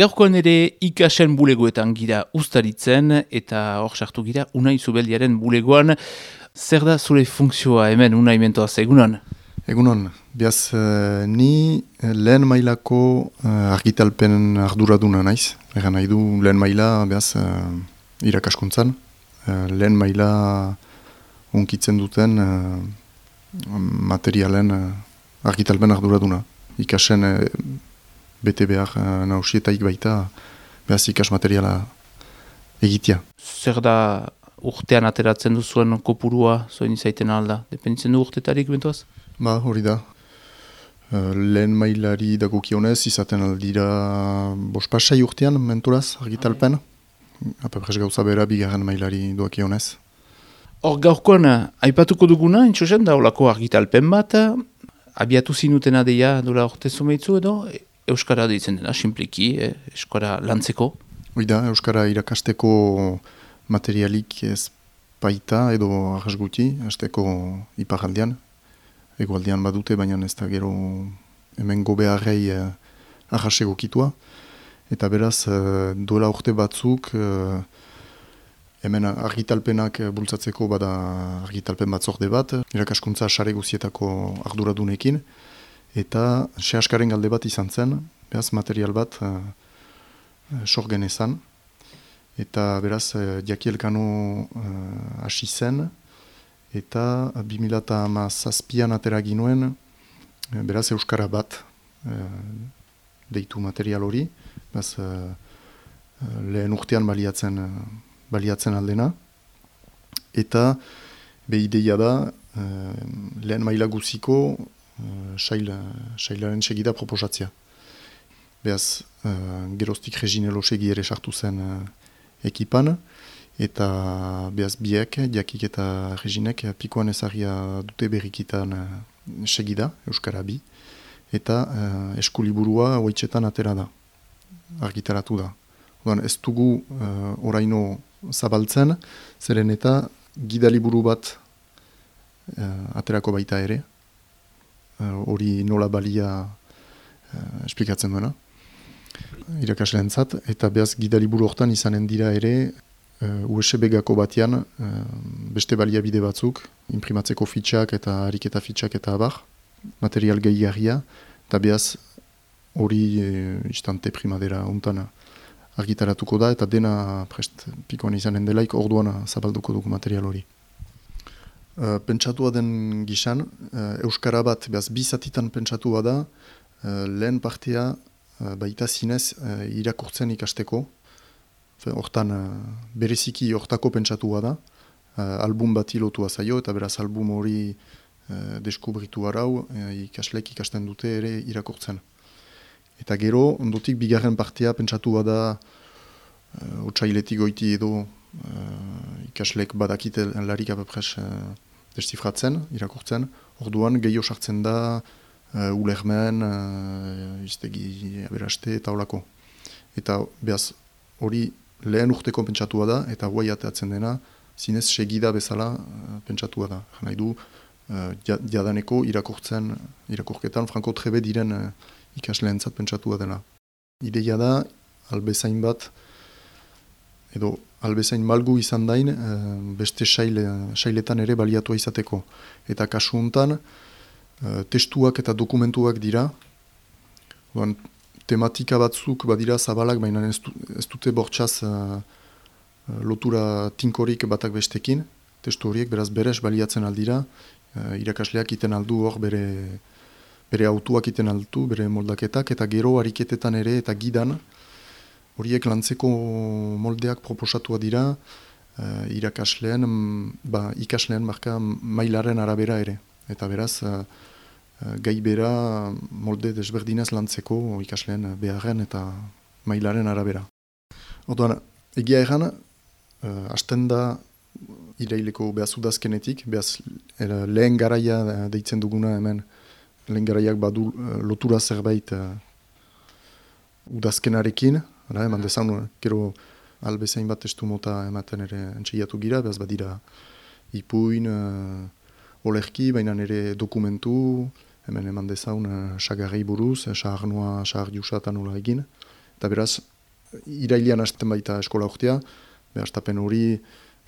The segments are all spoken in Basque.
Gaurkoan ere ikasen bulegoetan gira ustaritzen eta hor sartu gira unai zubeldiaren bulegoan. Zer da zure funkzioa hemen unai mentoa egunon? Egunon, biaz uh, ni eh, lehen mailako uh, argitalpen arduraduna naiz. Egan nahi du lehen maila biaz uh, irakaskuntzan. Uh, lehen maila unkitzen duten uh, materialen uh, argitalpen arduraduna. Ikasen bete behar uh, nausietaik baita behaz ikas materiala egitea. Zer da urtean ateratzen duzuen kopurua zoin izaiten alda? Dependitzen du urtetarik bentuaz? Ba, hori da. Uh, lehen mailari dagokionez izaten aldira bospasai urtean menturaz argitalpen. Apapres gauza bera bigarren mailari duakionez. Hor gaurkoan, aipatuko duguna, intxosen da olako argitalpen bat, abiatu zinutena deia dola orte zumeitzu edo, Euskara ditzen dena, simpliki, eh, Euskara lantzeko? Oida, Euskara irakasteko materialik ez baita edo ahasguti, azteko iparaldean. Egoaldean badute, baina ez da gero hemen gobearrei eh, ahasego kitua. Eta beraz, eh, duela urte batzuk, eh, hemen argitalpenak bultzatzeko bada argitalpen batzorde bat, irakaskuntza sare guzietako arduradunekin, eta sehaskaren galde bat izan zen, behaz material bat uh, sorgen ezan, eta beraz uh, jakielkano uh, hasi zen, eta 2008an atera ginuen, beraz Euskara bat deitu material hori, behaz lehen urtean baliatzen, baliatzen aldena, eta be ideia da, lehen maila guziko, saila, sailaren segida proposatzea. Beaz, uh, geroztik reginelo segi ere sartu zen uh, ekipan, eta beaz biek, diakik eta reginek, pikoan ezagia dute berrikitan uh, segida, Euskara bi, eta uh, eskuliburua oitzetan atera da, argitaratu da. Odan, ez dugu uh, oraino zabaltzen, zeren eta gidaliburu bat uh, aterako baita ere, Eh, hori nola balia uh, esplikatzen duena irakasleen zat, eta behaz gidaliburu hortan izanen dira ere uh, eh, USB-gako batean beste baliabide batzuk, imprimatzeko fitxak eta ariketa fitxak eta abar, material gehiagia, eta behaz hori uh, istante primadera untana argitaratuko da, eta dena prest pikoan izanen delaik orduan zabalduko dugu material hori. Uh, pentsatua den gizan, uh, Euskara bat, behaz, bizatitan pentsatua da, uh, lehen partea uh, baita zinez uh, irakurtzen ikasteko. Hortan, uh, bereziki hortako pentsatua da, uh, album bat ilotua zaio, eta beraz album hori uh, deskubritu arau, uh, ikaslek ikasten dute ere irakurtzen. Eta gero, ondotik bigarren partea pentsatua da, uh, otsailetik goiti edo, uh, ikaslek badakite larik apapres destifratzen, irakurtzen, orduan gehiago sartzen da uh, ulermen, uh, iztegi aberaste eta olako. Eta behaz hori lehen urteko pentsatua da eta guai ateatzen dena zinez segida bezala uh, pentsatua da. Nahi du, uh, jadaneko irakurtzen, irakurketan franko trebe diren uh, ikasleentzat pentsatua dela. Ideia da, albezain bat, edo albezain malgu izan dain eh, beste saile, sailetan ere baliatua izateko. Eta kasu honetan, eh, testuak eta dokumentuak dira, Oan, tematika batzuk badira zabalak, baina ez, ez dute bortxaz uh, lotura tinkorik batak bestekin, testu horiek beraz berez baliatzen aldira, irakasleak iten aldu hor bere, bere autuak iten aldu, bere moldaketak, eta gero ariketetan ere eta gidan, horiek lantzeko moldeak proposatua dira uh, irakasleen, ba, ikasleen marka mailaren arabera ere. Eta beraz, uh, gai bera molde desberdinez lantzeko ikasleen beharren eta mailaren arabera. Oduan, egia egan, uh, hasten da iraileko behazudazkenetik, behaz lehen garaia deitzen duguna hemen, lehen garaiak badu lotura zerbait uh, udazkenarekin, Hala, eman dezan, gero albezain bat testu mota ematen ere entxegiatu gira, behaz badira ipuin, uh, olerki, baina ere dokumentu, hemen eman dezaun uh, sagarrei buruz, uh, sagar noa, sagar egin, eta beraz, irailian hasten baita eskola urtea, behastapen hori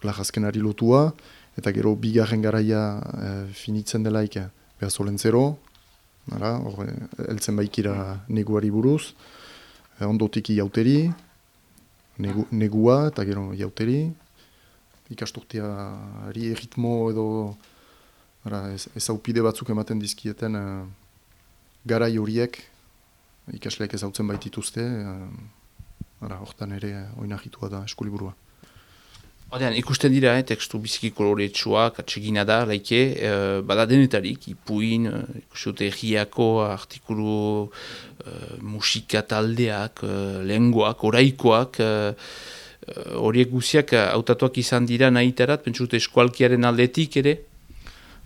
lajazkenari lotua, eta gero bigarren garaia e, finitzen delaik behaz olentzero, hor, eltzen baikira neguari buruz, eh, ondotik iauteri, negu, negua eta gero iauteri, ikasturteari ritmo edo ara, ez, ez batzuk ematen dizkieten uh, garai horiek ikasleak ez hautzen baitituzte, uh, hortan ere oinahitua da eskuliburua. Odean, ikusten dira, eh, tekstu biziki koloretsuak, atsegina da, laike, eh, bada denetarik, ipuin, eh, ikusten egiako artikulu eh, musika taldeak, eh, lenguak, oraikoak, eh, eh, horiek eh, guziak hautatuak izan dira nahi tarat, pentsute eskualkiaren aldetik ere?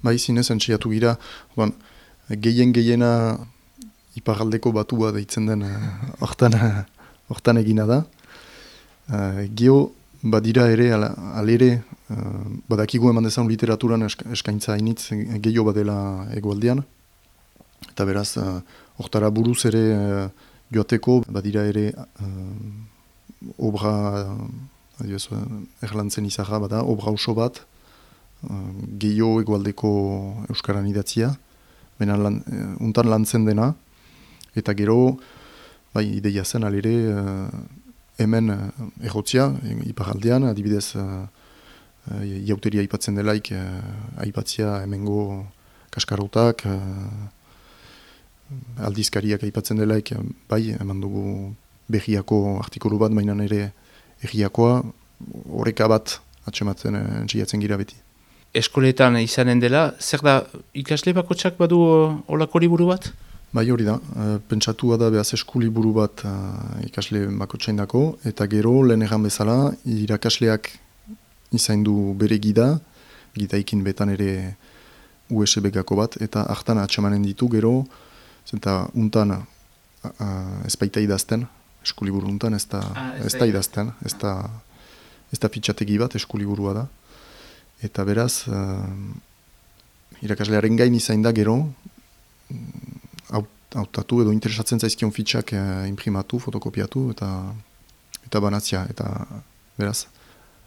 Bai, zinez, entxiatu gira, bon, gehien gehiena iparaldeko batua deitzen den eh, hortan, hortan egina da. Uh, Geo, badira ere, alere, uh, badakigu eman dezan literaturan eskaintza hainitz gehiago badela egualdean. Eta beraz, uh, oktara buruz ere uh, joateko, badira ere uh, obra, uh, uh, erlantzen izaha, bada, obra oso bat, uh, gehiago egualdeko Euskaran idatzia, baina lan, uh, untan lantzen dena, eta gero, bai, ideia zen alere, uh, hemen uh, errotzia, iparaldean, adibidez uh, uh, jauteria aipatzen delaik uh, aipatzia hemengo kaskarotak, uh, aldizkariak aipatzen delaik, bai, eman dugu behiako artikulu bat, mainan ere egiakoa, horreka bat atxematzen entziatzen gira beti. Eskoletan izanen dela, zer da ikasle bako txak badu olako liburu bat? Bai hori da, e, pentsatua da behaz eskuli buru bat e, ikasle bako dako, eta gero lehen egan bezala irakasleak izaindu bere gida, gida ikin betan ere USB gako bat, eta hartan atxamanen ditu gero, zenta untan ez baita idazten, eskuli buru untan ez da, ah, ez da idazten, ez da, ez da fitxategi bat eskuli burua da. Eta beraz, uh, irakaslearen gain izain da gero, hautatu edo interesatzen zaizkion fitxak eh, imprimatu, fotokopiatu eta eta banatzia. Eta beraz,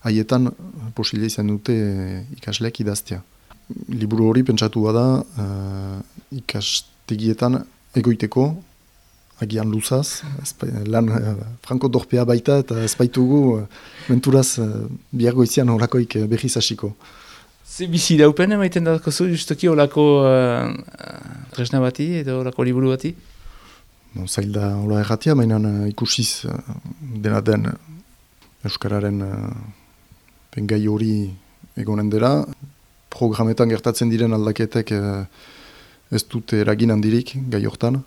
haietan posile izan dute eh, ikasleak idaztea. Liburu hori pentsatu bada eh, ikastegietan egoiteko agian luzaz, lan eh, franko dorpea baita eta ezpaitugu eh, menturaz biargo izian horakoik behiz hasiko. Ze bizi daupen emaiten dako zu, justoki olako uh, tresna bati edo olako liburu bati? No, zail da hola erratia, mainan uh, ikusiz uh, dena den Euskararen uh, pengai hori egonen dela. Programetan gertatzen diren aldaketek uh, ez dute eragin handirik gai hortan.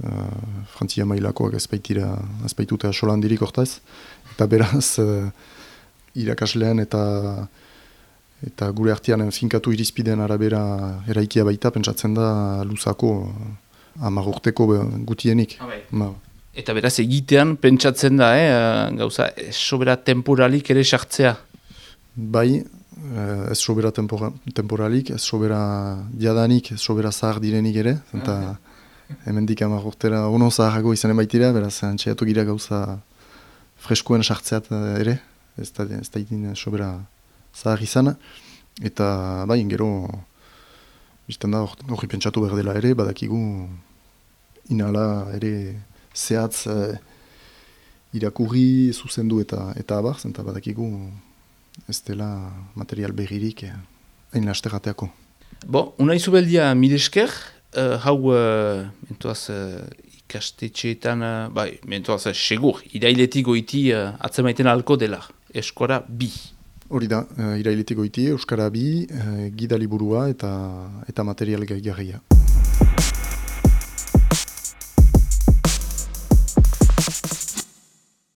Uh, Frantzia mailakoak ez baitira, ez baitute asola handirik hortaz. Eta beraz, uh, irakaslean eta eta gure artean finkatu irizpideen arabera eraikia baita, pentsatzen da luzako hamar urteko gutienik. Ah, bai. ba. Eta beraz egitean pentsatzen da, eh, gauza, ez sobera temporalik ere sartzea? Bai, eh, ez sobera tempora, temporalik, ez sobera diadanik, ez sobera zahar direnik ere, eta uh -huh. hemen dik hamar urtera ono zaharago izanen baitira, beraz, antxeatu gira gauza freskoen sartzeat ere, ez da, ez da sobera zahar izan, eta bai, gero, bizten da, hori pentsatu behar dela ere, badakigu inala ere zehatz eh, irakurri zuzendu eta eta abar, zenta badakigu ez dela material behirik eh, hain lastegateako. Bo, unai zubeldia milesker, uh, hau uh, mentuaz uh, ikastetxeetan, uh, bai, mentuaz uh, segur, irailetik goiti uh, atzemaiten alko dela, eskora bi. Hori da, uh, irailetik goiti, Euskara bi, uh, gida liburua eta, eta material gaigarria.